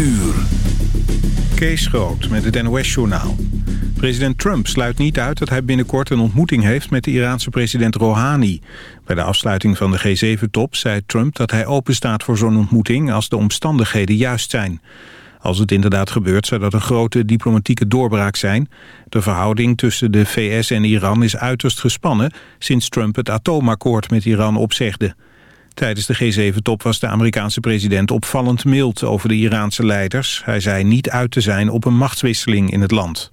uur. Kees Groot met het NOS-journaal. President Trump sluit niet uit dat hij binnenkort een ontmoeting heeft met de Iraanse president Rouhani. Bij de afsluiting van de G7-top zei Trump dat hij openstaat voor zo'n ontmoeting als de omstandigheden juist zijn. Als het inderdaad gebeurt zou dat een grote diplomatieke doorbraak zijn. De verhouding tussen de VS en Iran is uiterst gespannen sinds Trump het atoomakkoord met Iran opzegde. Tijdens de G7-top was de Amerikaanse president opvallend mild over de Iraanse leiders. Hij zei niet uit te zijn op een machtswisseling in het land.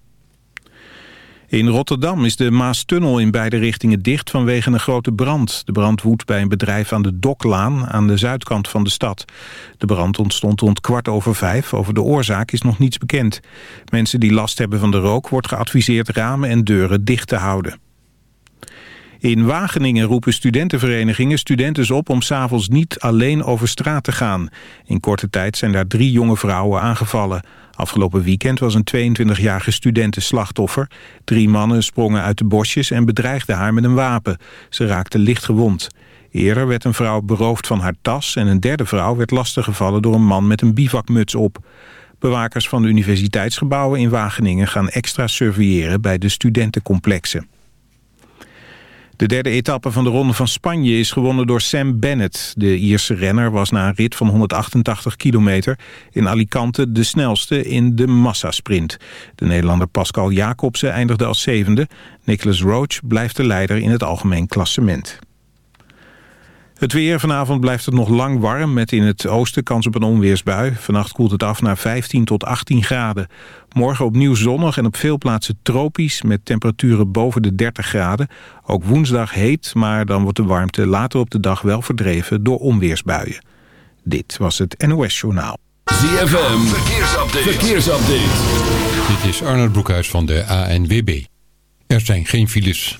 In Rotterdam is de Maastunnel in beide richtingen dicht vanwege een grote brand. De brand woedt bij een bedrijf aan de Doklaan aan de zuidkant van de stad. De brand ontstond rond kwart over vijf. Over de oorzaak is nog niets bekend. Mensen die last hebben van de rook wordt geadviseerd ramen en deuren dicht te houden. In Wageningen roepen studentenverenigingen studenten op om s'avonds niet alleen over straat te gaan. In korte tijd zijn daar drie jonge vrouwen aangevallen. Afgelopen weekend was een 22-jarige studenten slachtoffer. Drie mannen sprongen uit de bosjes en bedreigden haar met een wapen. Ze raakte licht gewond. Eerder werd een vrouw beroofd van haar tas... en een derde vrouw werd lastiggevallen door een man met een bivakmuts op. Bewakers van de universiteitsgebouwen in Wageningen gaan extra surveilleren bij de studentencomplexen. De derde etappe van de Ronde van Spanje is gewonnen door Sam Bennett. De Ierse renner was na een rit van 188 kilometer in Alicante de snelste in de massasprint. De Nederlander Pascal Jacobsen eindigde als zevende. Nicholas Roach blijft de leider in het algemeen klassement. Het weer. Vanavond blijft het nog lang warm met in het oosten kans op een onweersbui. Vannacht koelt het af naar 15 tot 18 graden. Morgen opnieuw zonnig en op veel plaatsen tropisch met temperaturen boven de 30 graden. Ook woensdag heet, maar dan wordt de warmte later op de dag wel verdreven door onweersbuien. Dit was het NOS Journaal. ZFM. Verkeersupdate. Verkeersupdate. Dit is Arnold Broekhuis van de ANWB. Er zijn geen files.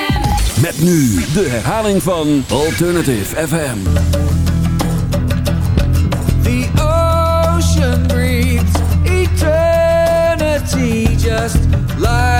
Met nu de herhaling van Alternative FM. The ocean breathes eternity just like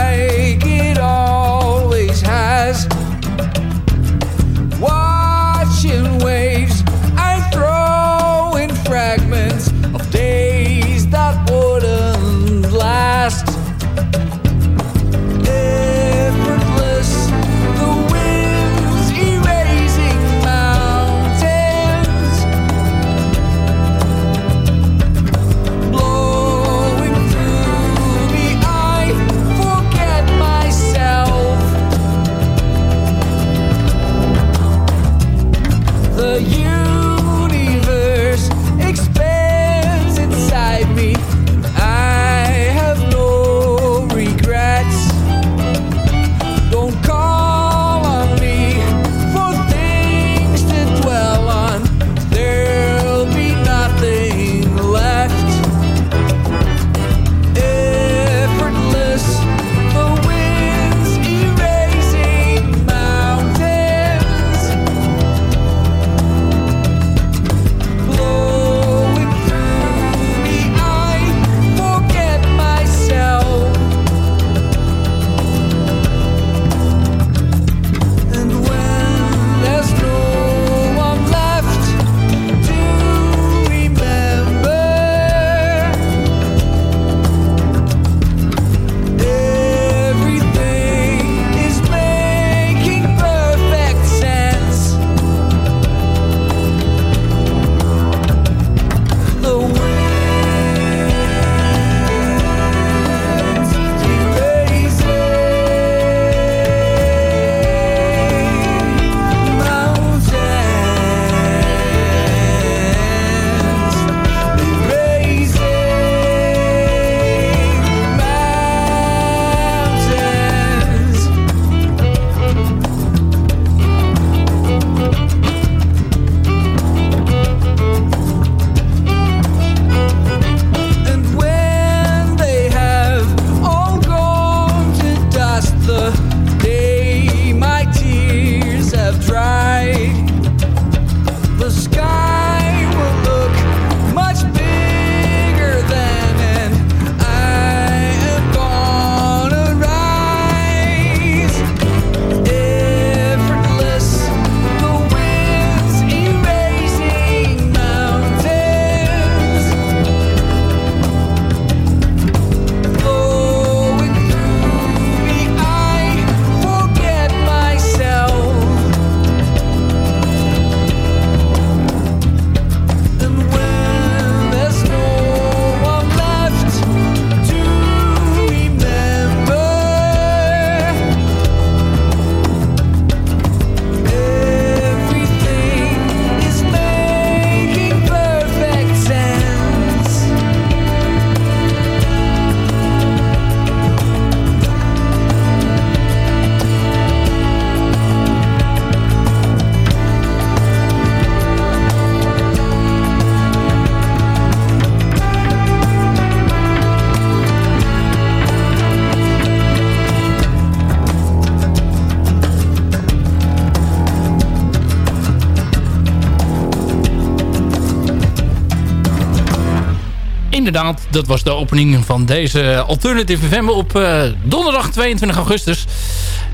inderdaad, dat was de opening van deze Alternative FM op uh, donderdag 22 augustus.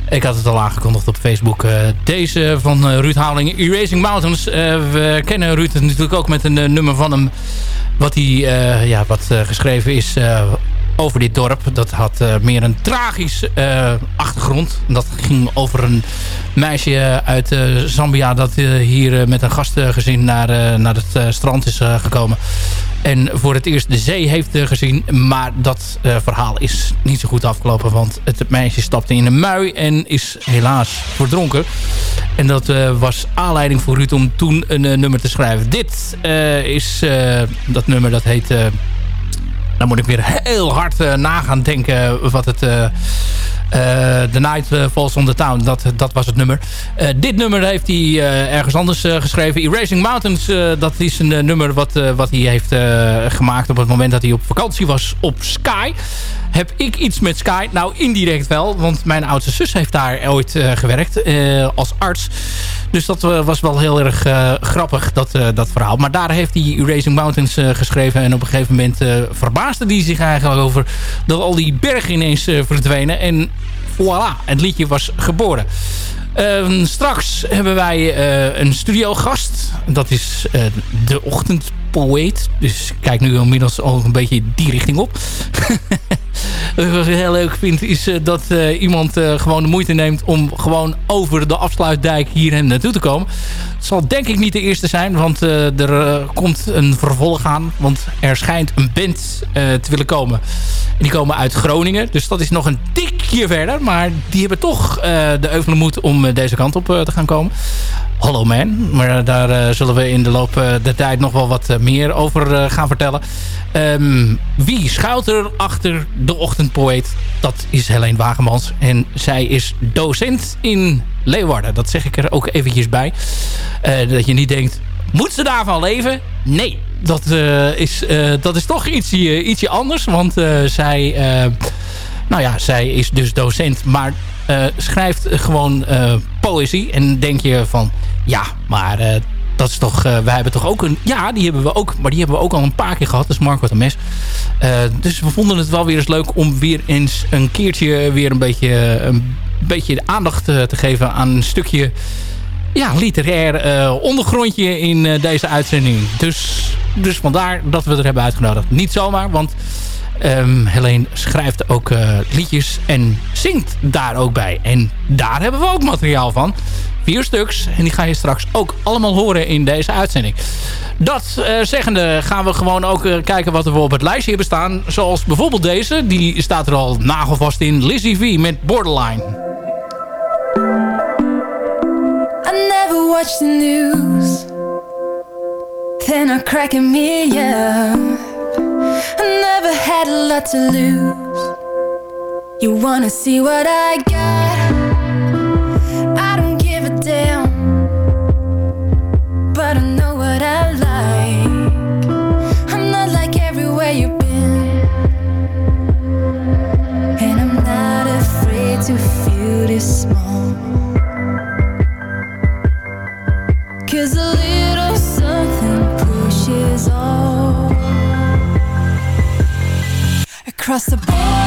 Ik had het al aangekondigd op Facebook. Uh, deze van uh, Ruud Houweling, Erasing Mountains. we kennen Ruud natuurlijk ook met een nummer van hem... wat, hij, ja, wat geschreven is over dit dorp. Dat had meer een tragische achtergrond. Dat ging over een meisje uit Zambia... dat hier met een gastgezin naar, naar het strand is gekomen. En voor het eerst de zee heeft gezien. Maar dat uh, verhaal is niet zo goed afgelopen. Want het meisje stapte in een mui en is helaas verdronken. En dat uh, was aanleiding voor Ruud om toen een nummer te schrijven. Dit is dat nummer dat heet... dan moet ik weer heel hard na gaan denken wat het The Night Falls on the Town, dat, dat was het nummer. Uh, dit nummer heeft hij ergens anders geschreven. Erasing Mountains, dat is een nummer wat, wat hij heeft gemaakt op het moment dat hij op vakantie was op Sky. Heb ik iets met Sky? Nou, indirect wel, want mijn oudste zus heeft daar ooit gewerkt als arts. Dus dat was wel heel erg grappig, dat, dat verhaal. Maar daar heeft hij Erasing Mountains geschreven. En op een gegeven moment verbaasde hij zich eigenlijk over dat al die bergen ineens verdwenen. En voilà, het liedje was geboren. Uh, straks hebben wij uh, een studiogast. Dat is uh, de ochtendpoëet. Dus kijk nu inmiddels al een beetje die richting op. Wat ik heel leuk vind is uh, dat uh, iemand gewoon de moeite neemt om gewoon over de afsluitdijk hier naartoe te komen. Het zal denk ik niet de eerste zijn, want er komt een vervolg aan. Want er schijnt een band te willen komen. En die komen uit Groningen, dus dat is nog een tikje verder. Maar die hebben toch de euvele moed om deze kant op te gaan komen. Hollow Man. Maar daar uh, zullen we in de loop uh, der tijd nog wel wat meer over gaan vertellen. Um, wie schuilt er achter de ochtendpoëet? Dat is Helene Wagemans. En zij is docent in Leeuwarden. Dat zeg ik er ook eventjes bij. dat je niet denkt, moet ze daarvan leven? Nee, dat, is, dat is toch ietsje, ietsje anders. Want zij, nou ja, zij is dus docent, maar schrijft gewoon poëzie. En denk je van, ja, maar uh, dat is toch, uh, wij hebben toch ook een... Ja, die hebben we ook, maar die hebben we ook al een paar keer gehad. Is Marco de Mes. Uh, dus we vonden het wel weer eens leuk om weer eens een keertje weer een beetje, een beetje aandacht te geven aan een stukje ja, literair ondergrondje in deze uitzending. Dus, dus vandaar dat we er hebben uitgenodigd. Niet zomaar, want Um, Helene schrijft ook liedjes en zingt daar ook bij. En daar hebben we ook materiaal van. Vier stuks. En die ga je straks ook allemaal horen in deze uitzending. Dat uh, zeggende gaan we gewoon ook uh, kijken wat er op het lijstje hebben staan. Zoals bijvoorbeeld deze. Die staat er al nagelvast in. Lizzie V met Borderline. I never watch the news. Then I crack a million. I never had a lot to lose. You wanna see what I got? Across the borderline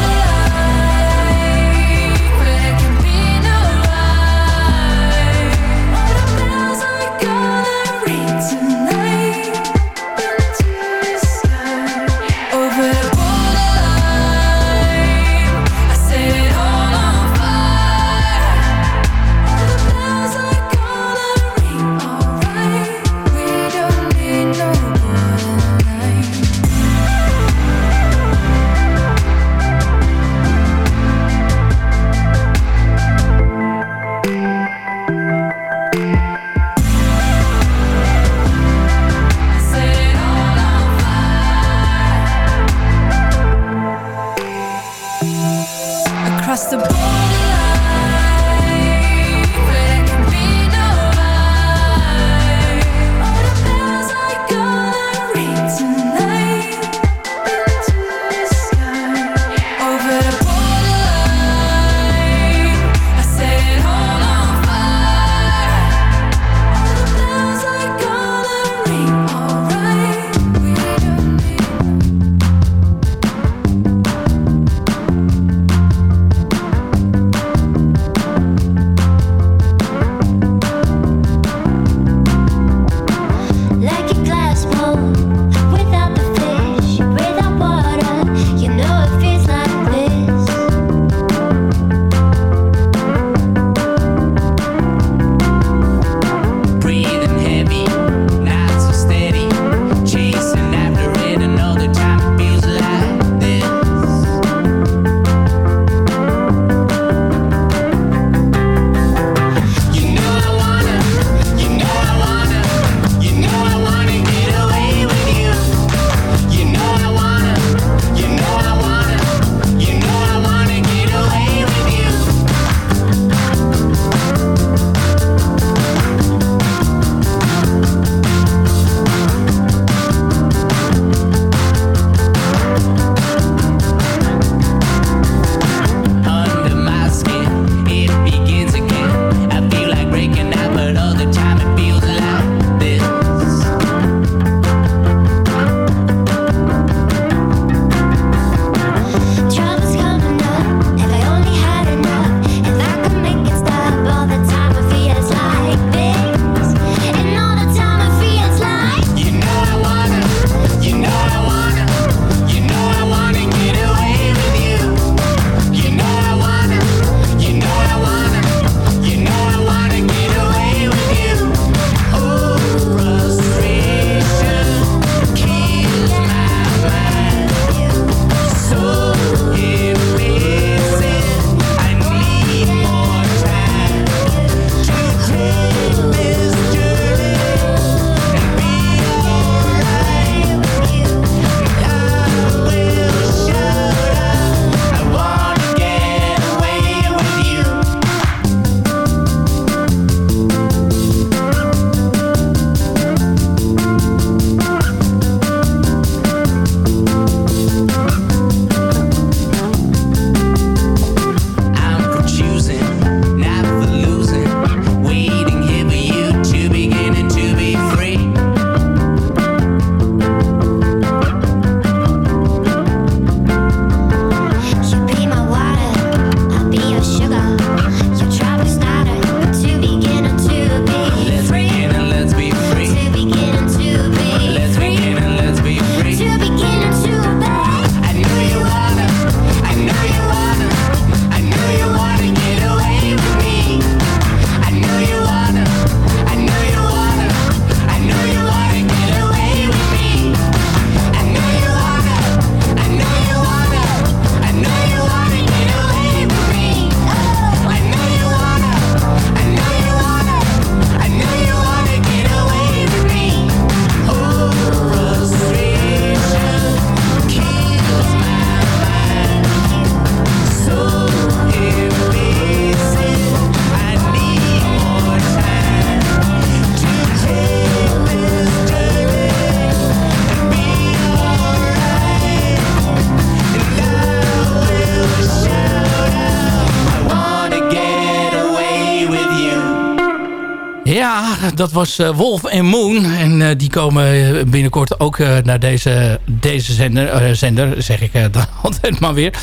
dat was eh, Wolf en Moon. En eh, die komen eh, binnenkort ook naar deze, deze zender, zender, zeg ik dan altijd maar weer.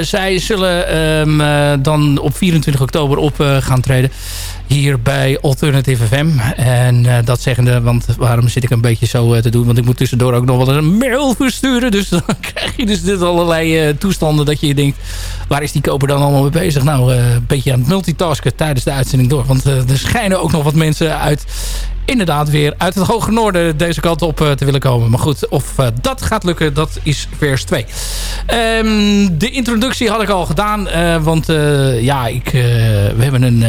zij zullen ehm, dan op 24 oktober op gaan treden hier bij Alternative FM. En uh, dat zeggende, want waarom zit ik een beetje zo eh, te doen? Want ik moet tussendoor ook nog wel een mail versturen. Dus dan krijg je dus dit allerlei eh, toestanden dat je, je denkt... waar is die koper dan allemaal mee bezig? Nou, een beetje aan het multitasken tijdens de uitzending door. Want er schijnen ook nog wat mensen uit... inderdaad weer uit het hoge noorden deze kant op te willen komen. Maar goed, of dat gaat lukken, dat is vers 2. Ehm, de introductie had ik al gedaan, want ja, ik, we hebben een...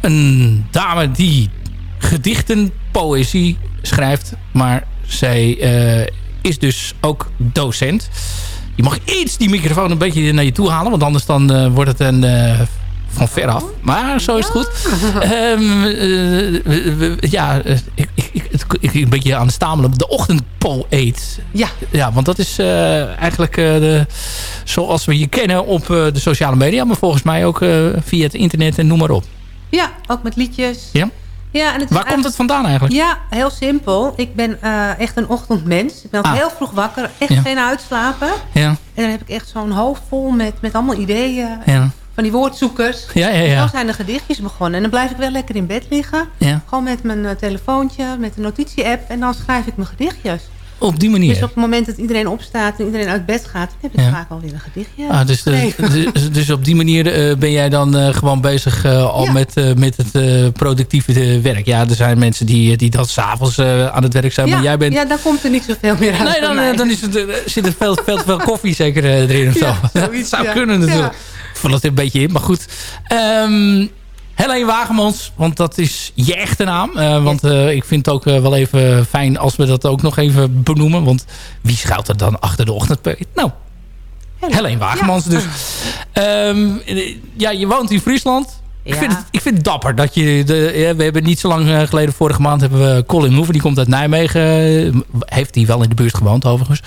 Een dame die gedichten, poëzie schrijft. Maar zij eh, is dus ook docent. Je mag iets die microfoon een beetje naar je toe halen. Want anders dan eh, wordt het een... Uh, van veraf. Maar zo is het goed. Ja, ehm, ik, ik, een beetje aan het stamelen. De ochtendpoëet. Ja. ja, want dat is eigenlijk de, zoals we je kennen op de sociale media. Maar volgens mij ook via het internet en noem maar op. Ja, ook met liedjes. Ja? Ja, en het Waar komt het vandaan eigenlijk? Ja, heel simpel. Ik ben eh, echt een ochtendmens. Ik ben Ah. heel vroeg wakker. Echt Ja. geen uitslapen. Ja, En dan heb ik echt zo'n hoofd vol met, met allemaal ideeën. ja. Van die woordzoekers. Ja, ja, ja. Zo zijn de gedichtjes begonnen. En dan blijf ik wel lekker in bed liggen. Ja. Gewoon met mijn eh, telefoontje, met een notitie-app. En dan schrijf ik mijn gedichtjes. Op die manier. Dus op het moment dat iedereen opstaat en iedereen uit bed gaat... dan heb ik Ja. vaak alweer een gedichtje Ah, dus, de- geschreven. dus, dus op die manier eh, ben jij dan eh, gewoon bezig eh, al Ja. met, eh, met het eh, productieve eh, werk. Ja, er zijn mensen die, die dan s'avons eh aan het werk zijn. ja, Maar jij bent... ja, dan komt er niet zoveel meer uit nee, dan, eh, dan is het, eh, zit er veel, veel te veel koffie zeker eh, erin of zo. Dat zoiets, zou kunnen natuurlijk. Ik vul het een beetje in, maar goed. Ehm Helene Wagemans, want dat is je echte naam. Eh, want eh, ik vind het ook eh, wel even fijn als we dat ook nog even benoemen. Want wie schuilt er dan achter de ochtendpeet? Nou, Helene Wagemans dus. Ehm, eh, ja, je woont in Friesland. Ik, vind het, ik vind het dapper dat je... De, ja, we hebben niet zo lang eh, geleden, vorige maand, hebben we Colin Hoeven. Die komt uit Nijmegen. Heeft hij wel in de buurt gewoond overigens.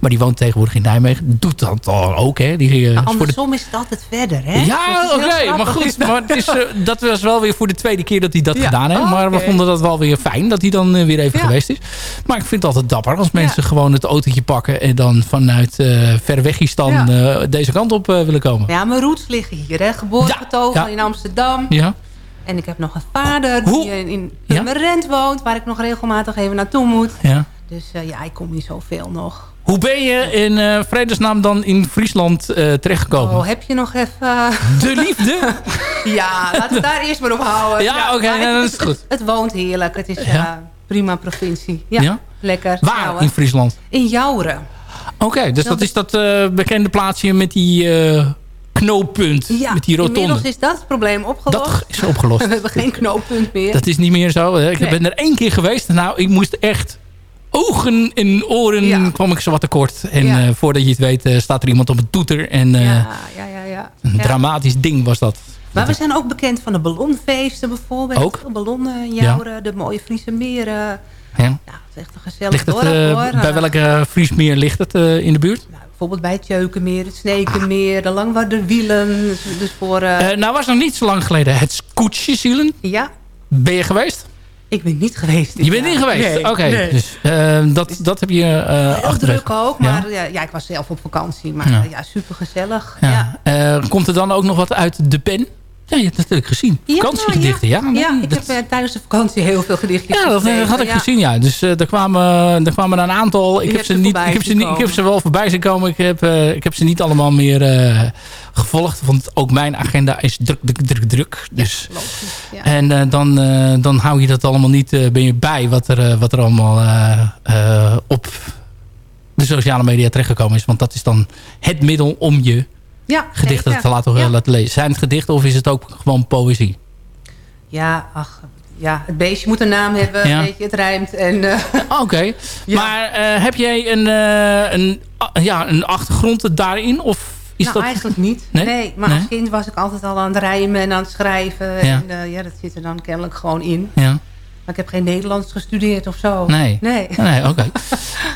Maar die woont tegenwoordig in Nijmegen. Doet dat dan ook, hè? Die, eh, Maar voor de andersom is het altijd verder, hè? ja, oké, maar goed. Maar het is, eh, dat was wel weer voor de tweede keer dat hij dat Ja. gedaan heeft. Oh, maar we vonden dat wel weer fijn dat hij dan weer even geweest is. Maar ik vind het altijd dapper als mensen gewoon het autootje pakken... en dan vanuit eh ver eh, deze kant op willen komen. Ja, mijn roots liggen hier, hè? Geboren getogen in Amsterdam. Ja? En ik heb nog een vader die in- in Ja? Purmerend woont... waar ik nog regelmatig even naartoe moet. Ja. Dus eh, ja, ik kom niet zoveel nog. Hoe ben je in eh, vredesnaam dan in Friesland eh, terechtgekomen? Oh, heb je nog even... De liefde? ja, laten we daar eerst maar op houden. Ja, oké, het- dat is het- goed. Het, woont heerlijk. Het is prima provincie. Ja, lekker. Waar Trouwen. in Friesland? In Jouren. Oké, dus dat is dat bekende plaatsje met die knooppunt. Ja, met die rotonde. inmiddels is dat probleem opgelost. Dat is opgelost. We hebben geen knooppunt meer. Dat is niet meer zo. Ik Nee. ben er één keer geweest. Nou, ik moest echt ogen en oren kwam ik zo wat tekort. En Ja. eh, voordat je het weet eh, staat er iemand op een toeter. En eh, ja, ja, ja, ja. een dramatisch ding was dat. Maar we zijn ook bekend van de ballonfeesten bijvoorbeeld. Ook? Ballonnen in Jouren, de mooie Friese meren. Ja. Nou, het is echt een gezellig Ligt het, dorp hoor. bij welke Friesmeer ligt het in de buurt? Bijvoorbeeld bij het Tjeukenmeer, het Snekenmeer, de Langwarderwielen. Dus, dus voor... eh, Eh, nou was nog niet zo lang geleden het Scootjeszielen. ja, Ben je geweest? ik ben niet geweest. Je bent jaar. niet geweest? Nee, Oké, nee. dus eh, dat, dat heb je eh Heel druk ook, maar ja? Ja, ik was zelf op vakantie. Maar Ja. ja, super gezellig. Ja. Eh, komt er dan ook nog wat uit de pen? Ja, je hebt natuurlijk gezien. Vakantiegedichten, ja. ja, ik dat- heb eh, tijdens de vakantie heel veel gedichtjes Ja, dat eh, geschreven, had ik ja. gezien, ja. Dus eh er, kwamen, er kwamen een aantal. Ik heb, ze niet, ik, heb ze niet, ik heb ze wel voorbij zien komen. Ik heb, ik heb ze niet allemaal meer gevolgd. Want ook mijn agenda is druk, druk, druk, druk. Dus, ja. En dan, dan hou je dat allemaal niet ben je bij wat er, wat er allemaal op de sociale media terechtgekomen is. Want dat is dan het middel om je Ja, gedichten zeker. te laten, Ja. laten lezen. Zijn het gedichten of is het ook gewoon poëzie? Ja, ach, ja, het beestje moet een naam hebben. Ja. Weet je, het rijmt. En, eh, Oké. Maar eh, heb jij een, eh, een, ah, ja, een achtergrond daarin? Of is nou, dat... eigenlijk niet. Nee? Nee, maar Nee? als kind was ik altijd al aan het rijmen en aan het schrijven. Ja. En ja, dat zit er dan kennelijk gewoon in. Ja. Maar ik heb geen Nederlands gestudeerd of zo. Nee. Nee. Nee, oké.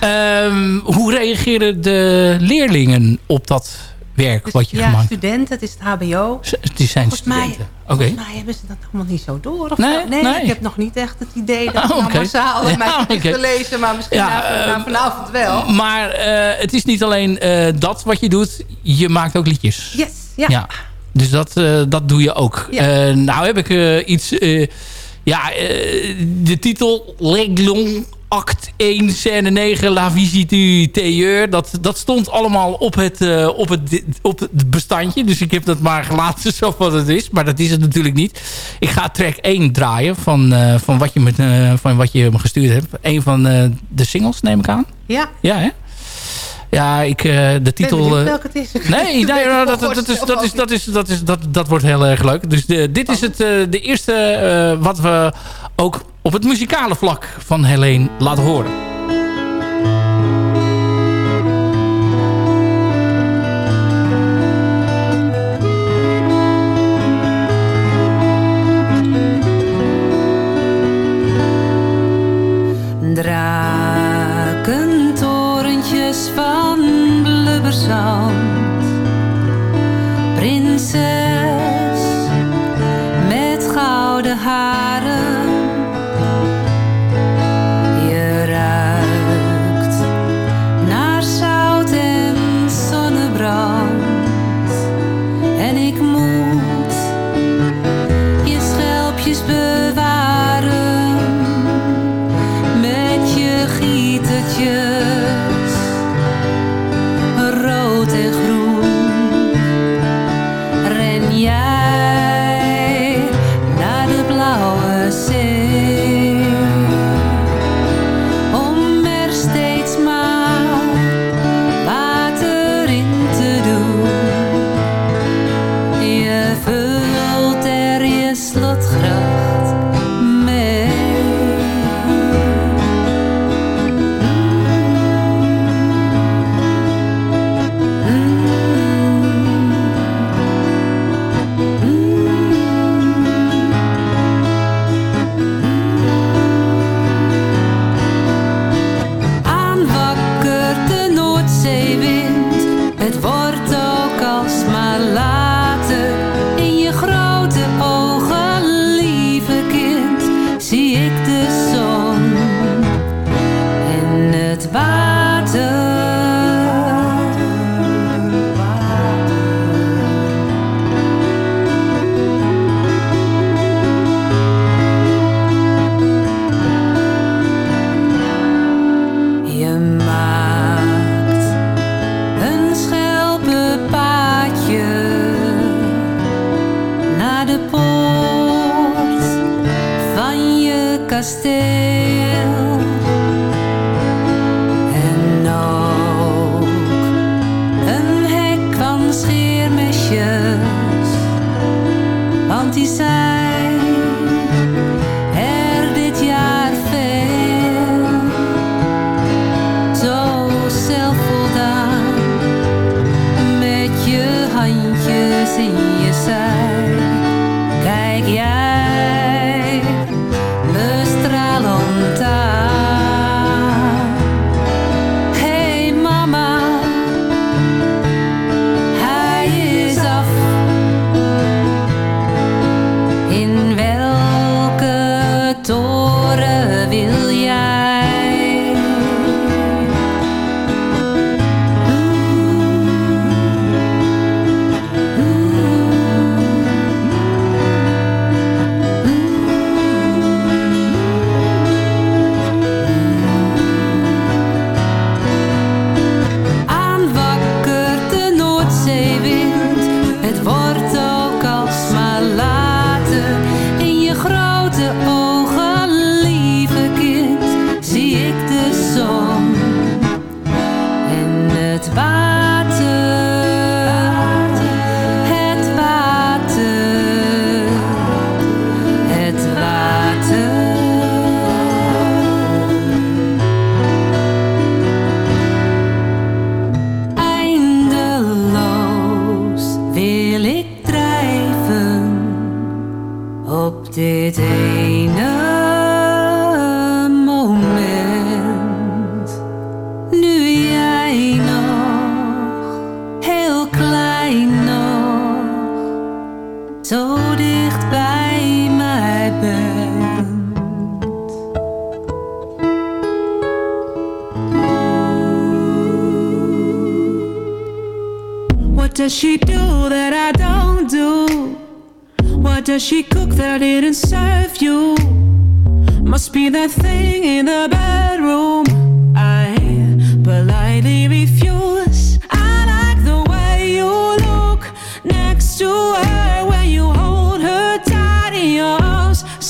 Ehm, hoe reageren de leerlingen op dat werk wat je ja, gemaakt hebt? studenten, het is het hbo. Z- Die zijn Volgens mij, studenten. Volgens mij hebben ze dat allemaal niet zo door. Of Nee, nee, nee. ik heb nog niet echt het idee dat ik oké. nou massaal Ja, gedichten oké. lezen. Maar misschien Ja, eh, vanavond wel. Maar eh, het is niet alleen eh, dat wat je doet. Je maakt ook liedjes. Yes, ja. Dus dat, dat doe je ook. Ja. Nou heb ik iets... ja, de titel Leglon Act 1, scène 9, La Visite du Tailleur. Dat, dat stond allemaal op het, eh, op, het, op het bestandje. Dus ik heb dat maar gelaten zo wat het is. Maar dat is het natuurlijk niet. Ik ga track 1 draaien van, eh, van, wat, je met, eh, van wat je me gestuurd hebt. Een van de singles, neem ik aan. Ja. Ja, hè? Ja, ik, eh, de titel... eh, welke het is. Nee, dat, woord dat, is, zelf dat, ook is, dat, is, dat, is, dat, dat wordt heel erg leuk. Dus de, dit is het, eh, de eerste wat we ook op het muzikale vlak van Helene laten horen. high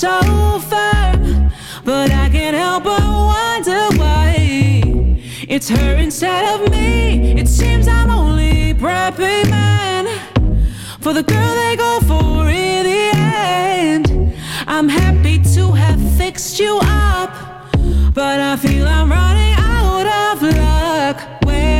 so far, But I can't help but wonder why. It's her instead of me. It seems I'm only prepping man For the girl they go for in the end. I'm happy to have fixed you up But I feel I'm running out of luck. Where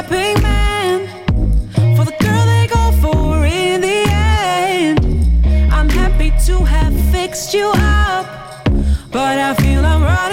Fixed you up, but I feel I'm running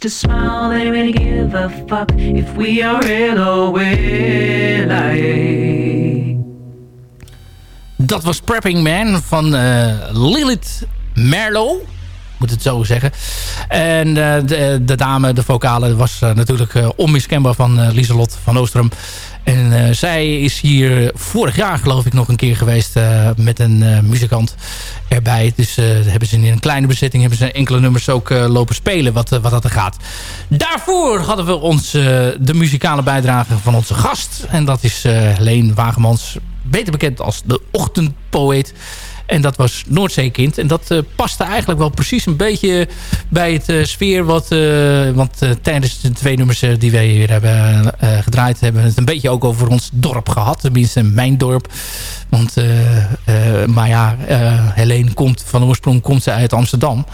to smile, they really give a fuck if we are real or we're. Dat was Prepping Man van eh, Lilith Merlo. Moet het zo zeggen. En eh, de, de dame, de vocale, was eh, natuurlijk eh, onmiskenbaar van Lieselot van Oostrum. En zij is hier vorig jaar geloof ik nog een keer geweest met een muzikant erbij. Dus hebben ze in een kleine bezetting hebben ze enkele nummers ook lopen spelen wat, wat dat er gaat. Daarvoor hadden we ons, de muzikale bijdrage van onze gast. En dat is Leen Wagemans, beter bekend als de ochtendpoëet. En dat was Noordzeekind. En dat eh, paste eigenlijk wel precies een beetje bij het eh, sfeer. Wat, eh, want tijdens de twee nummers die wij hier hebben gedraaid... hebben we het een beetje ook over ons dorp gehad. Tenminste, mijn dorp. Want, maar ja, Helene komt van oorsprong komt ze uit Amsterdam.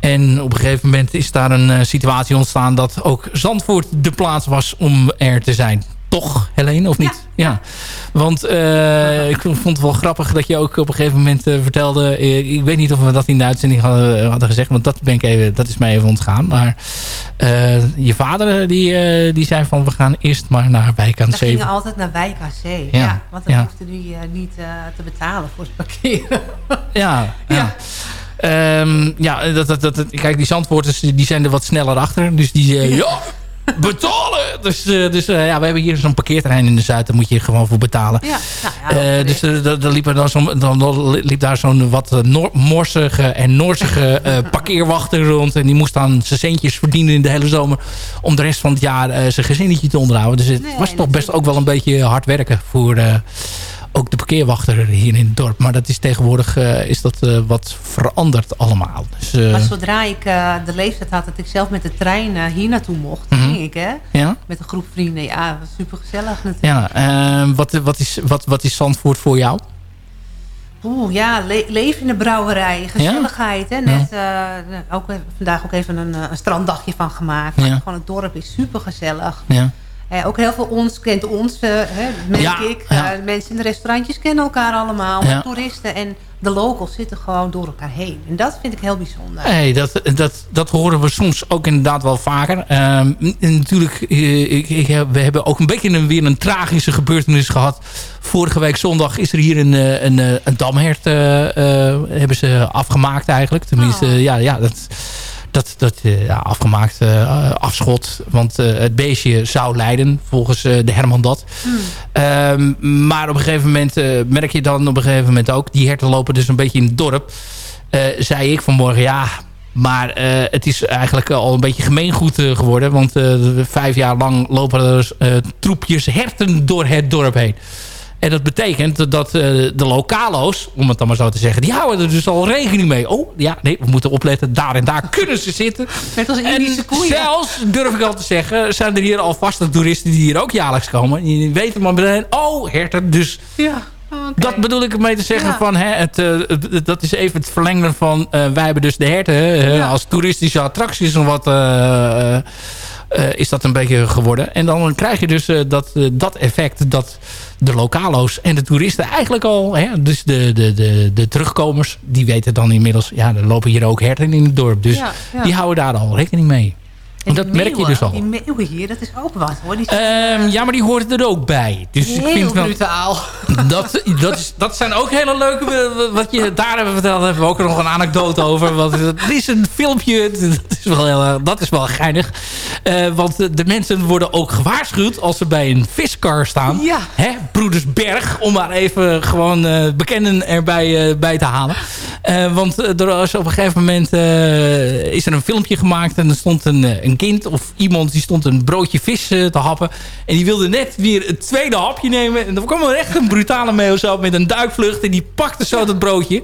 En op een gegeven moment is daar een situatie ontstaan... dat ook Zandvoort de plaats was om er te zijn. Toch, Helene, of niet? Ja. Want eh, ik vond het wel grappig dat je ook op een gegeven moment eh, vertelde... eh, ik weet niet of we dat in de uitzending hadden, hadden gezegd... want dat, ben ik even, dat is mij even ontgaan. Maar je vader die, die zei van... we gaan eerst maar naar Wijk aan We Zee. gingen altijd naar Wijk aan Zee. Ja. Ja, want dan ja. hoefde eh, niet te betalen voor het parkeren. Ja, ja. Ehm, ja, dat, dat, dat, kijk, die zandwoorders die zijn er wat sneller achter. Dus die zeggen, ja, betalen! Dus, eh, dus eh, ja, we hebben hier zo'n parkeerterrein in de Zuid. Daar moet je gewoon voor betalen. Ja, nou ja, Eh, dus er liep, er dan liep daar zo'n wat noor- morsige en noorsige parkeerwachter rond. En die moest dan zijn centjes verdienen in de hele zomer... om de rest van het jaar zijn gezinnetje te onderhouden. Dus het Nee, was toch best ook wel een beetje hard werken voor... ook de parkeerwachter hier in het dorp. Maar dat is tegenwoordig eh, is dat, eh, wat veranderd allemaal. Dus, eh, Maar zodra ik de leeftijd had dat ik zelf met de trein hier naartoe mocht, Mhm. ging ik hè. Ja? Met een groep vrienden. Ja, was super gezellig natuurlijk. ja, eh, wat, wat, is, wat, wat is Zandvoort voor jou? Oeh, ja, le leven in de brouwerij, gezelligheid. Hè? Net, ook, vandaag ook even een, een stranddagje van gemaakt. Ja. Gewoon het dorp is super gezellig. Ja. Eh, ook heel veel ons kent ons, hè, merk Ja, ik. ja. Eh, mensen in de restaurantjes kennen elkaar allemaal. Ja. Toeristen en de locals zitten gewoon door elkaar heen. En dat vind ik heel bijzonder. Nee, dat, dat, dat horen we soms ook inderdaad wel vaker. En natuurlijk, ik, ik, we hebben ook een beetje een, weer een tragische gebeurtenis gehad. Vorige week zondag is er hier een, een, een damhert hebben ze afgemaakt eigenlijk. Tenminste, ja, ja, dat, dat, dat eh, ja, afgemaakt, eh, afschot. Want eh, het beestje zou lijden, volgens de Herman dat. Ehm, maar op een gegeven moment merk je dan op een gegeven moment ook... die herten lopen dus een beetje in het dorp. Zei ik vanmorgen, ja, Maar het is eigenlijk al een beetje gemeengoed eh, geworden. Want vijf jaar lang lopen er eh, troepjes herten door het dorp heen. En dat betekent dat eh, de lokalo's, om het dan maar zo te zeggen... die houden er dus al rekening mee. Oh, ja, nee, we moeten opletten. Daar en daar kunnen ze zitten. Net als Indische en koeien. zelfs, durf ik al te zeggen... zijn er hier al vaste toeristen die hier ook jaarlijks komen. Die weten maar meteen, oh, herten. Dus Ja. dat bedoel ik ermee te zeggen Ja. van... Hè, het, eh, het- dat is even het verlengen van... eh, wij hebben dus de herten Ja. als toeristische attracties en wat... eh, is dat een beetje geworden. En dan krijg je dus eh, dat, eh, dat effect dat de lokalo's en de toeristen eigenlijk al... Hè, dus de, de, de, de terugkomers, die weten dan inmiddels... ja, er lopen hier ook herten in het dorp. Dus Ja, ja. die houden daar al rekening mee. En dat merk je dus al. Die meeuwen hier, dat is ook wat hoor. Die Ehm, ja, maar die hoort er ook bij. Dus ik vind brutaal. dat, dat, is, dat zijn ook hele leuke... eh, Wat je daar hebben verteld, hebben we ook nog een anekdote over. Want het is een filmpje, dat is wel, heel, erg- dat is wel geinig. Eh, want de mensen worden ook gewaarschuwd als ze bij een viskar staan. Ja. Hè, Broeders Berg, om maar even gewoon eh, bekenden erbij eh, bij te halen. Eh, want eh, er op een gegeven moment eh, is er een filmpje gemaakt... en er stond een, eh, een kind of iemand die stond een broodje vis eh, te happen. En die wilde net weer het tweede hapje nemen. En dan kwam er echt een brutale meeuw zo met een duikvlucht... en die pakte zo dat broodje.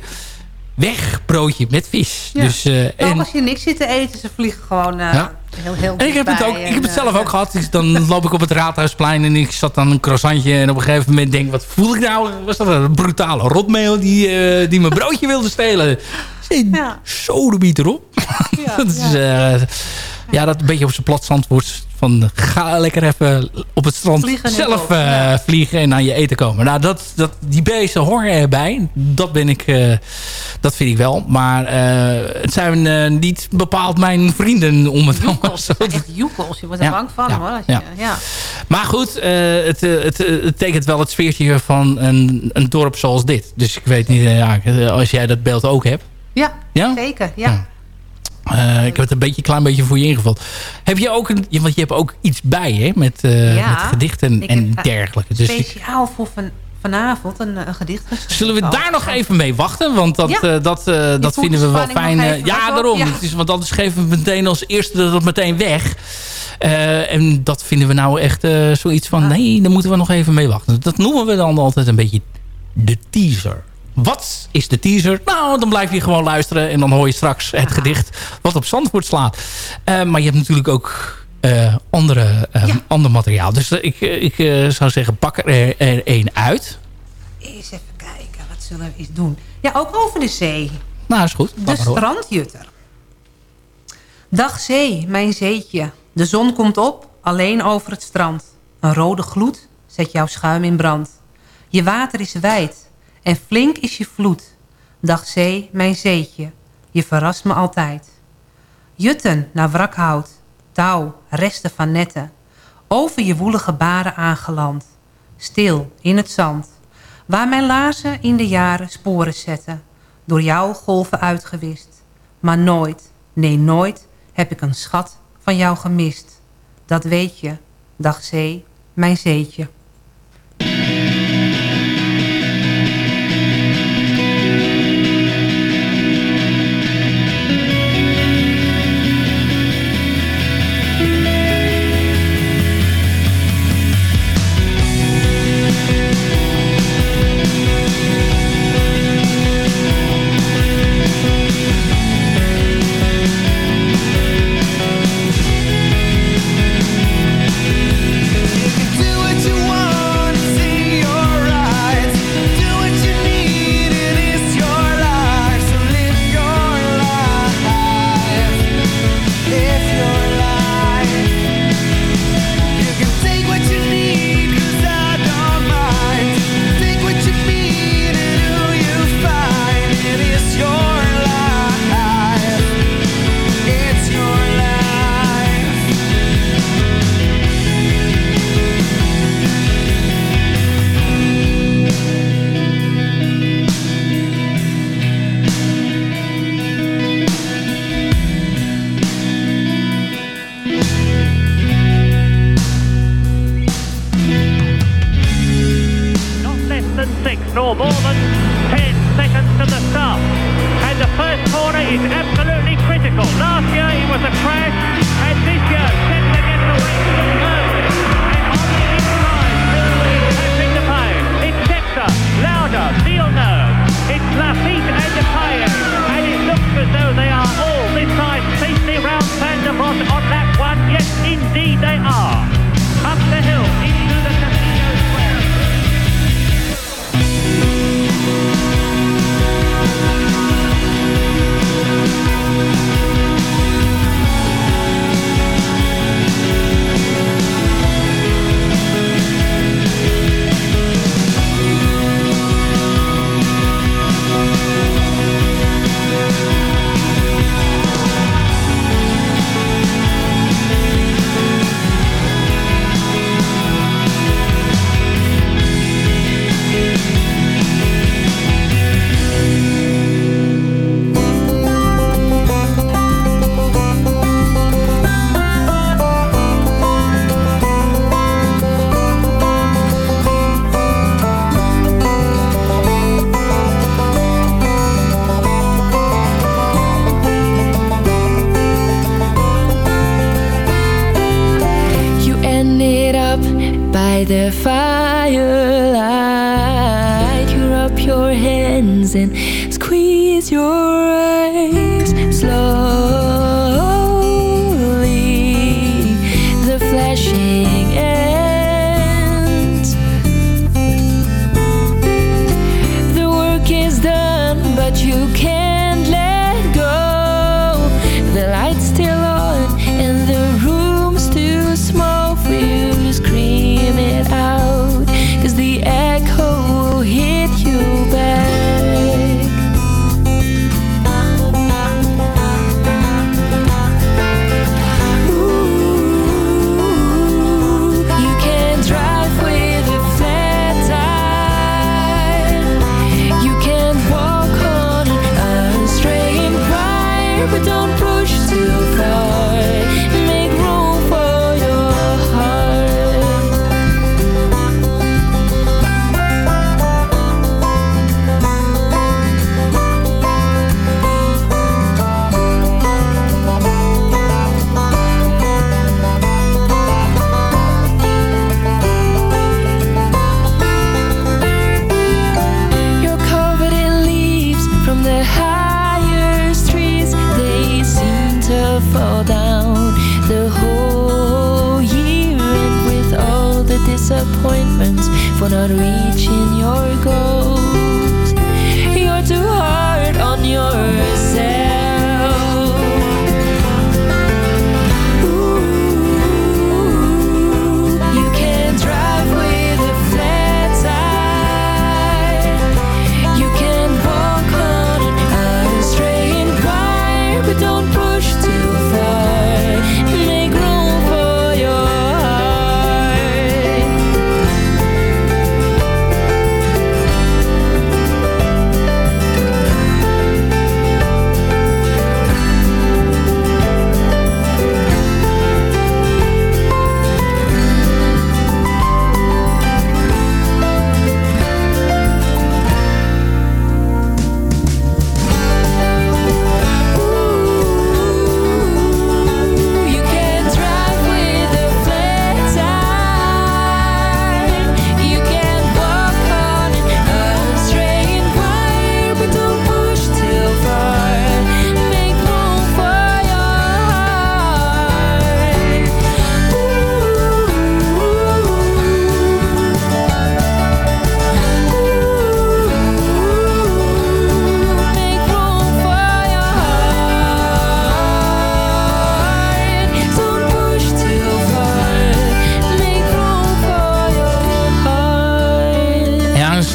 Weg, broodje met vis. Ja. Dus, eh, Ook en, als je niks zit te eten, ze vliegen gewoon eh, Ja. heel, heel en ik heb het, ook, ik heb het zelf ook gehad. Dus dan loop ik op het Raadhuisplein en ik zat dan een croissantje. En op een gegeven moment denk ik, wat voel ik nou? Was dat een brutale rotmeel die, die mijn broodje wilde stelen? Ja. Zo de biet erop. Ja, dat is, ja. dat een beetje op zijn plat zandwoord. Van ga lekker even op het strand Vliegen zelf eh, ja. vliegen en aan je eten komen. Nou, dat, dat, die beesten horen erbij. Dat ben ik, eh, dat vind ik wel. Maar eh, het zijn niet bepaald mijn vrienden om het maar zo te Echt joekels, je wordt er Ja, bang van ja, hoor. Je, ja. maar goed, het, het, het tekent wel het sfeertje van een, een dorp zoals dit. Dus ik weet niet, ja, als jij dat beeld ook hebt. Ja, Ja? zeker. Ja. Eh, ik heb het een beetje, klein beetje voor je ingevuld. Heb je ook een, want je hebt ook iets bij, hè? Met, Ja, met gedichten en eh, dergelijke. Dus Speciaal voor van, vanavond een, een gedicht geschreven. zullen we daar nog even mee wachten? Want dat, Ja. dat, dat vinden de we wel fijn. ja, daarom. ja. Het is, want anders geven we meteen als eerste dat meteen weg. En dat vinden we nou echt zoiets van... nee, daar moeten we nog even mee wachten. Dat noemen we dan altijd een beetje de teaser. Wat is de teaser? Nou, dan blijf je gewoon luisteren... en dan hoor je straks het gedicht wat op Zandvoort slaat. Eh, maar je hebt natuurlijk ook eh, andere, eh, ander materiaal. Dus ik, ik zou zeggen, pak er er één uit. Eens even kijken, wat zullen we eens doen? Ja, ook over de zee. Nou, is goed. De strandjutter. Dag zee, mijn zeetje. De zon komt op, alleen over het strand. Een rode gloed zet jouw schuim in brand. Je water is wijd en flink is je vloed. Dag zee, mijn zeetje. Je verrast me altijd. Jutten naar wrakhout, touw, resten van netten. Over je woelige baren aangeland. Stil in het zand. Waar mijn laarzen in de jaren sporen zetten. Door jouw golven uitgewist. Maar nooit, nee nooit, heb ik een schat van jou gemist. Dat weet je, dag zee, mijn zeetje.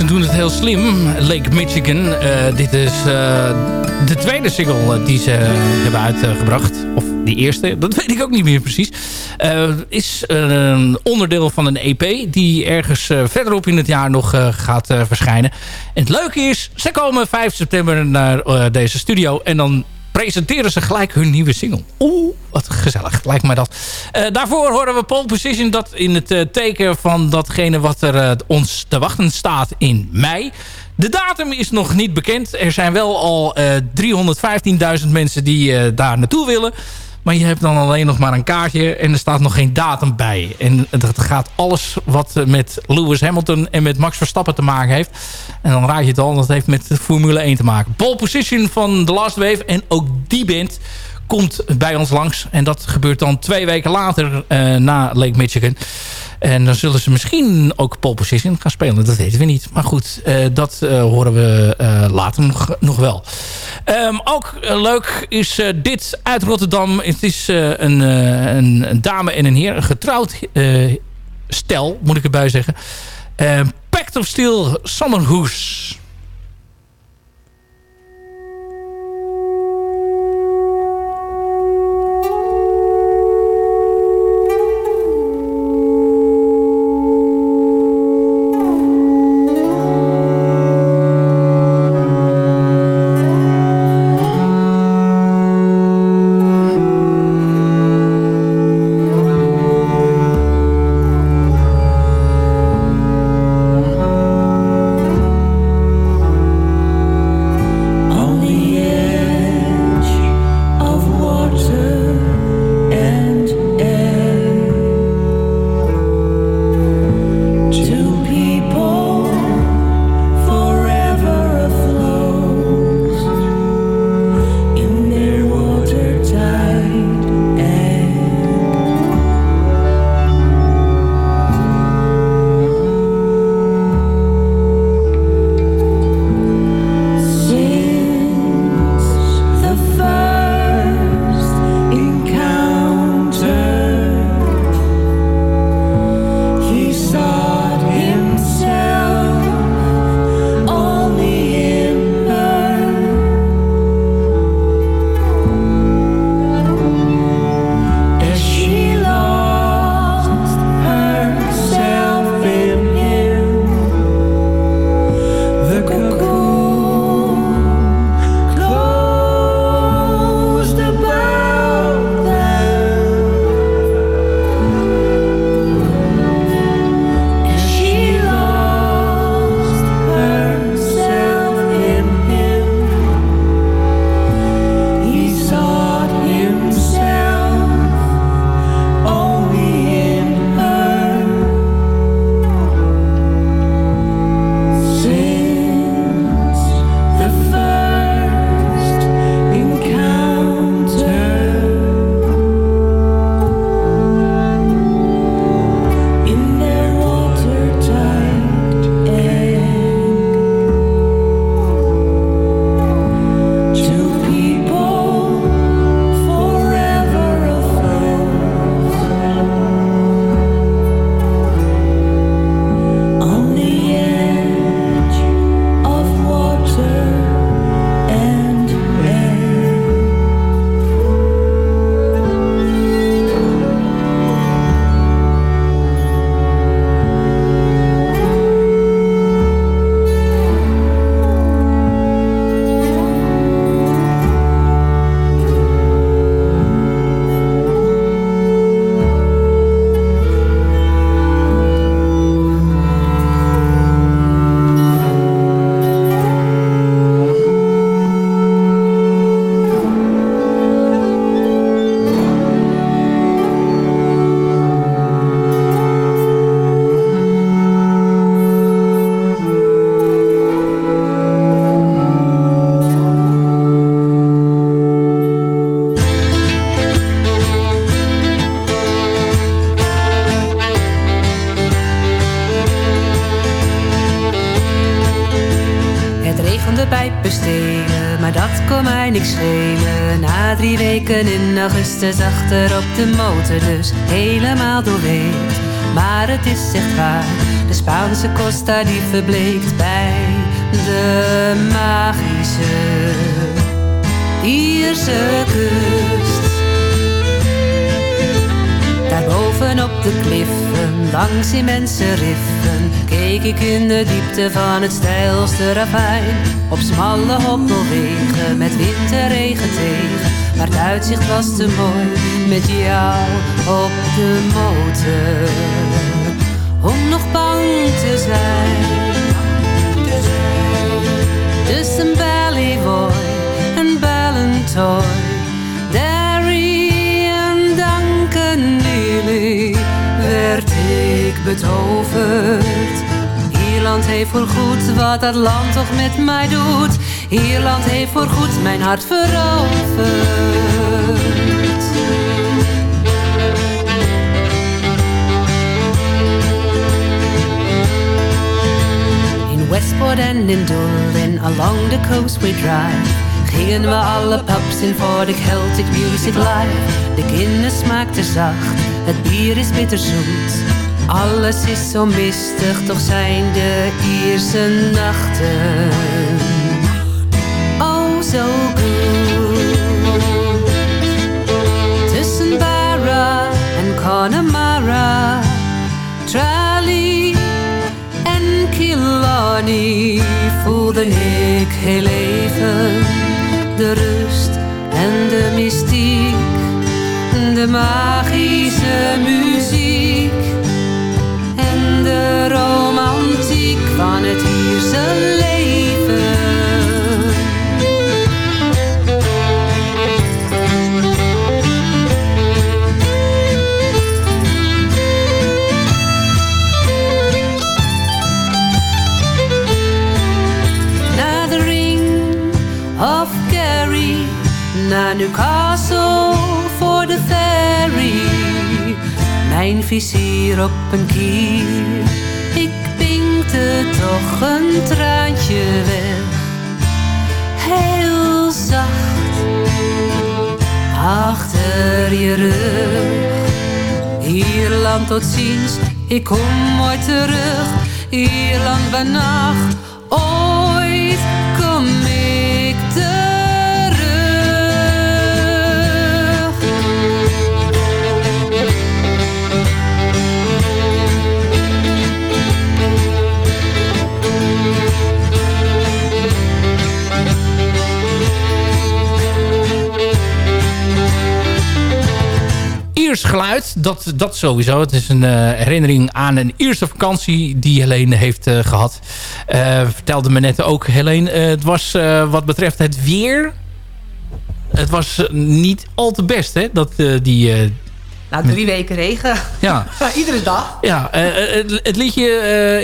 doen het heel slim. Lake Michigan. Eh, dit is eh, de tweede single eh, die ze hebben uitgebracht. Of die eerste, dat weet ik ook niet meer precies. Is een onderdeel van een EP die ergens verderop in het jaar nog gaat verschijnen. En het leuke is, ze komen 5 september naar deze studio en dan presenteren ze gelijk hun nieuwe single. Oeh, wat gezellig. Lijkt mij dat. Eh, daarvoor horen we Pole Position. Dat in het eh, teken van datgene wat er eh, ons te wachten staat in mei. De datum is nog niet bekend. Er zijn wel al eh 315.000 mensen die daar naartoe willen. Maar je hebt dan alleen nog maar een kaartje en er staat nog geen datum bij. En dat gaat alles wat met Lewis Hamilton en met Max Verstappen te maken heeft. En dan raad je het al, dat heeft met Formule 1 te maken. Pole position van The Last Wave en ook die band komt bij ons langs. En dat gebeurt dan twee weken later eh, na Lake Michigan. En dan zullen ze misschien ook pole position gaan spelen. Dat weten we niet. Maar goed, eh, dat eh, horen we eh, later nog, nog wel. Ehm, ook leuk is dit uit Rotterdam. Het is een, een, een dame en een heer. Een getrouwd stel, moet ik erbij zeggen. Uh, Pact of Steel Summerhoes. Motor, dus helemaal doorweekt. Maar het is echt waar, de Spaanse Costa die verbleekt bij de magische Ierse kust. Daarboven op de kliffen, langs immense riffen, keek ik in de diepte van het steilste ravijn. Op smalle hobbelwegen, met wind en regen tegen, maar het uitzicht was te mooi, met jou op de motor. Om nog bang te zijn. Tussen Ballyboy en Ballantoy. Derry en Duncanlily werd ik betoverd. Ierland heeft voorgoed wat dat land toch met mij doet. Ierland heeft voorgoed mijn hart veroverd. In Westport en in Dublin, along the coast we drive. Gingen we alle pubs in voor de Celtic Music Live. De Guinness smaakte zacht, het bier is bitterzoet. Alles is zo mistig, toch zijn de Ierse nachten. Tussen Barra en Connemara. Tralee en Killarney voelde ik heel even de rust en de mystiek, de magische muziek en de romantiek van het Ierse leven. Newcastle voor de ferry. Mijn vizier op een kier, ik pinkte toch een traantje weg. Heel zacht, achter je rug. Ierland tot ziens, ik kom ooit terug. Ierland vannacht, ooit Iers geluid, dat, dat sowieso. Het is een eh, herinnering aan een Ierse vakantie die Helene heeft eh, gehad. Eh, vertelde me net ook, Helene. het was wat betreft het weer... Het was niet al te best, hè? Dat, die, Nou, drie weken regen. ja, Iedere dag. ja het, het liedje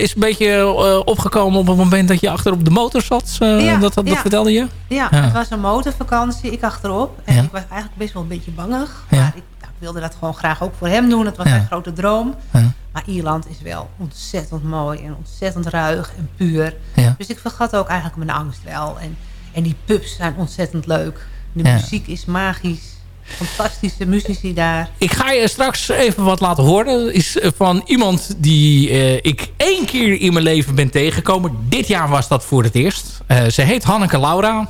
is een beetje opgekomen op het moment dat je achter op de motor zat. Ja, dat, dat, vertelde je? Ja, Ja. het was een motorvakantie. Ik achterop. En ik was eigenlijk best wel een beetje bangig. Ja. Maar ik wilde dat gewoon graag ook voor hem doen. Het was mijn grote droom. Ja. Maar Ierland is wel ontzettend mooi en ontzettend ruig en puur. Dus ik vergat ook eigenlijk mijn angst wel. En, en die pubs zijn ontzettend leuk. De muziek is magisch. Fantastische muzici daar. Ik ga je straks even wat laten horen. Is van iemand die eh, ik één keer in mijn leven ben tegengekomen. Dit jaar was dat voor het eerst. Eh, ze heet Hanneke Laura.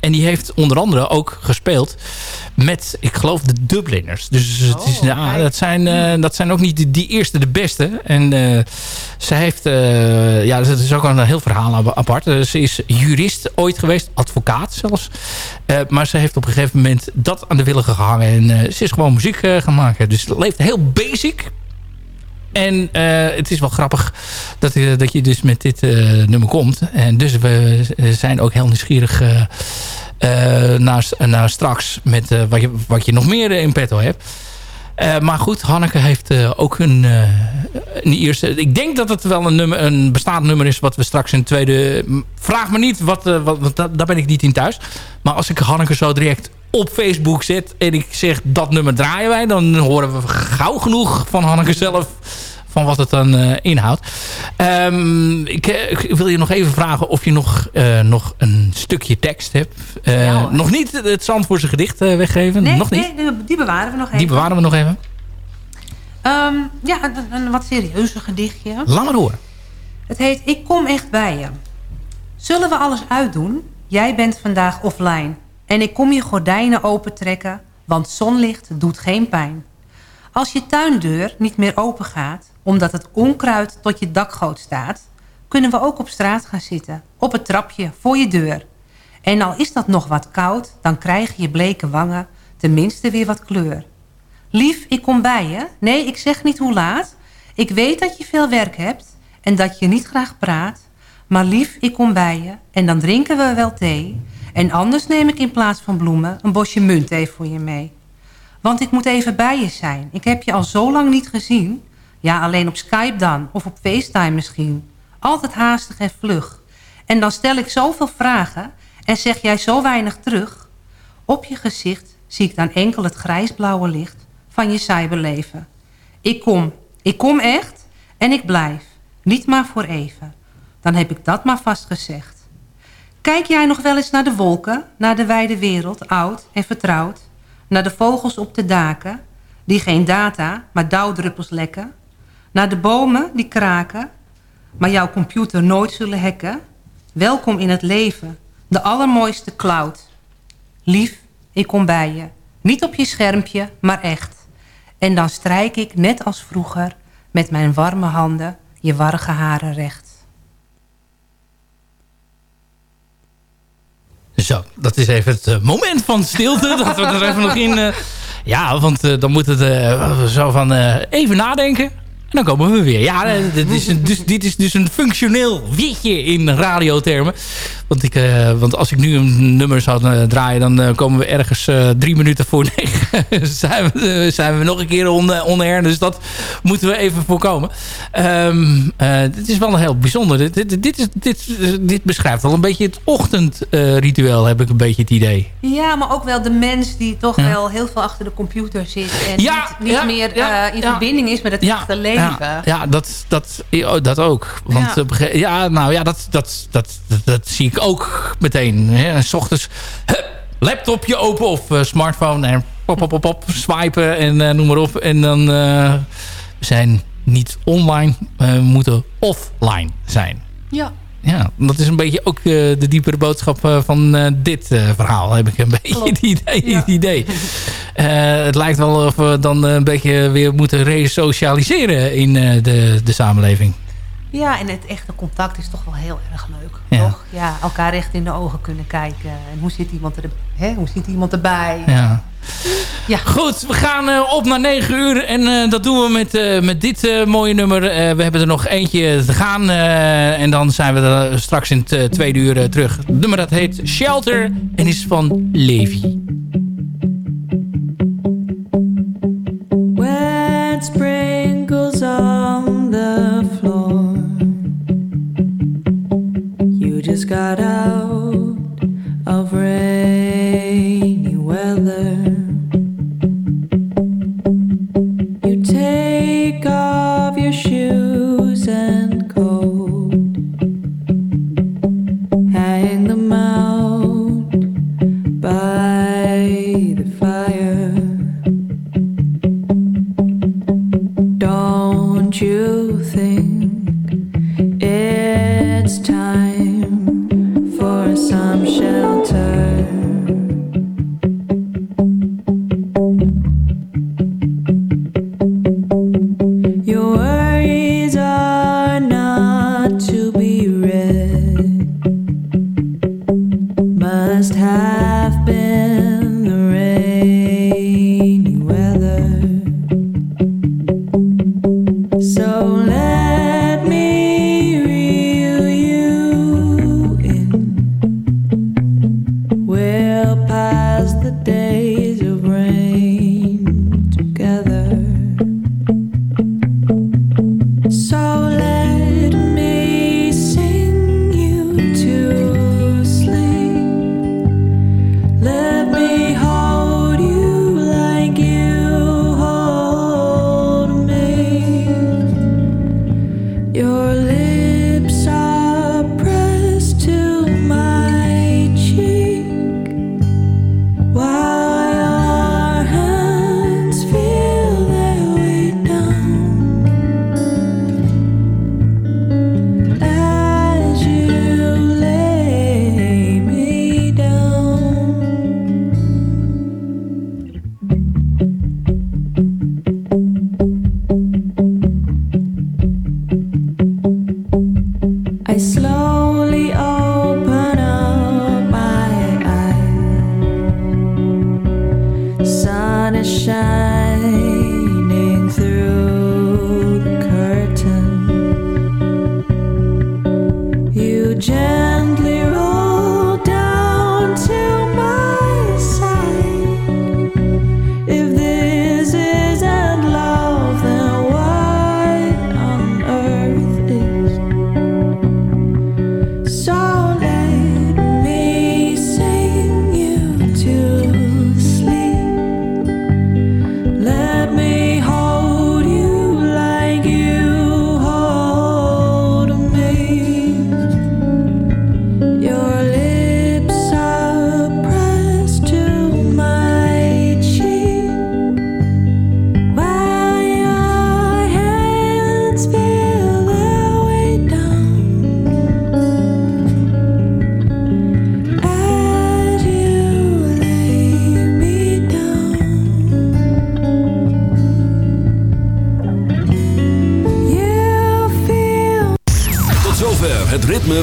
En die heeft onder andere ook gespeeld met, ik geloof, de Dubliners. Dus het is, ja, dat, zijn, eh, dat zijn ook niet die, die eerste de beste. En eh, ze heeft, eh, ja, dat is ook een heel verhaal ap- apart. Ze is jurist ooit geweest, advocaat zelfs. Maar ze heeft op een gegeven moment dat aan de willigen gehangen. En ze is gewoon muziek gaan maken. Dus het leeft heel basic. En het is wel grappig dat, dat je dus met dit nummer komt. En dus we zijn ook heel nieuwsgierig naar, naar straks met eh, wat, je, wat je nog meer eh, in petto hebt. Eh, maar goed, Hanneke heeft eh, ook een, eh, een eerste... Ik denk dat het wel een, nummer, een bestaand nummer is... wat we straks in tweede... Vraag me niet, wat, eh, wat, want da- daar ben ik niet in thuis. Maar als ik Hanneke zo direct op Facebook zet... en ik zeg dat nummer draaien wij... dan horen we gauw genoeg van Hanneke zelf... van wat het dan eh, inhoudt. Ehm, ik, eh, ik wil je nog even vragen of je nog, eh, nog een stukje tekst hebt. Nog niet het Zandvoortse gedicht eh, weggeven. Nee, nog niet. nee, die- bewaren we nog even. Die bewaren we nog even. Ehm, ja, een, een wat serieuzer gedichtje. Maar horen. Het heet Ik kom echt bij je. Zullen we alles uitdoen? Jij bent vandaag offline. En ik kom je gordijnen opentrekken, want zonlicht doet geen pijn. Als je tuindeur niet meer open gaat... omdat het onkruid tot je dakgoot staat... kunnen we ook op straat gaan zitten. Op het trapje, voor je deur. En al is dat nog wat koud... dan krijg je bleke wangen tenminste weer wat kleur. Lief, ik kom bij je. Nee, ik zeg niet hoe laat. Ik weet dat je veel werk hebt... en dat je niet graag praat... Maar lief, ik kom bij je en dan drinken we wel thee. En anders neem ik in plaats van bloemen een bosje muntthee voor je mee. Want ik moet even bij je zijn. Ik heb je al zo lang niet gezien. Ja, alleen op Skype dan. Of op FaceTime misschien. Altijd haastig en vlug. En dan stel ik zoveel vragen en zeg jij zo weinig terug. Op je gezicht zie ik dan enkel het grijsblauwe licht van je cyberleven. Ik kom. Ik kom echt en ik blijf. Niet maar voor even. Dan heb ik dat maar vast gezegd. Kijk jij nog wel eens naar de wolken, naar de wijde wereld, oud en vertrouwd? Naar de vogels op de daken, die geen data, maar dauwdruppels lekken? Naar de bomen die kraken, maar jouw computer nooit zullen hacken? Welkom in het leven, de allermooiste cloud. Lief, ik kom bij je. Niet op je schermpje, maar echt. En dan strijk ik, net als vroeger, met mijn warme handen je warrige haren recht. Zo, dat is even het eh, moment van stilte. dat we er even nog in... eh, ja, want eh, dan moet het zo van even nadenken. En dan komen we weer. Ja, eh, dit is, een, dus, dit is dus een functioneel witje in radiotermen. Want, ik, eh, want als ik nu een nummer zou eh, draaien... dan komen we ergens drie minuten voor negen. zijn, we, zijn we nog een keer on, on air. Dus dat moeten we even voorkomen. Eh, dit is wel heel bijzonder. Dit, dit, dit, is, dit, dit beschrijft wel een beetje het ochtendritueel, heb ik een beetje het idee. Ja, maar ook wel de mens die toch Ja. wel heel veel achter de computer zit. En Ja, niet, niet ja, meer in verbinding is met het echte leven. Ja, ja dat, dat, dat ook. Want Ja. ja, nou ja, dat, dat, dat, dat, dat zie ik ook meteen. Hè. 's ochtends hup, laptopje open of eh, smartphone en pop, pop, pop, pop, swipen en eh, noem maar op. En dan eh, we zijn niet online, we moeten offline zijn. Ja. Ja, dat is een beetje ook eh, de diepere boodschap eh, van eh, dit verhaal. Heb ik een beetje het idee. Het, idee. Het lijkt wel of we dan een beetje weer moeten resocialiseren in de, de samenleving. Ja, en het echte contact is toch wel heel erg leuk. Ja. Toch? Ja, elkaar recht in de ogen kunnen kijken. En hoe zit iemand, er, hè? Hoe zit iemand erbij? Ja. Ja. Goed, we gaan eh, op naar 9 uur. En eh, dat doen we met, eh, met dit mooie nummer. We hebben er nog eentje te gaan. en dan zijn we er straks in het tweede uur terug. Het nummer dat heet Shelter en is van Levi.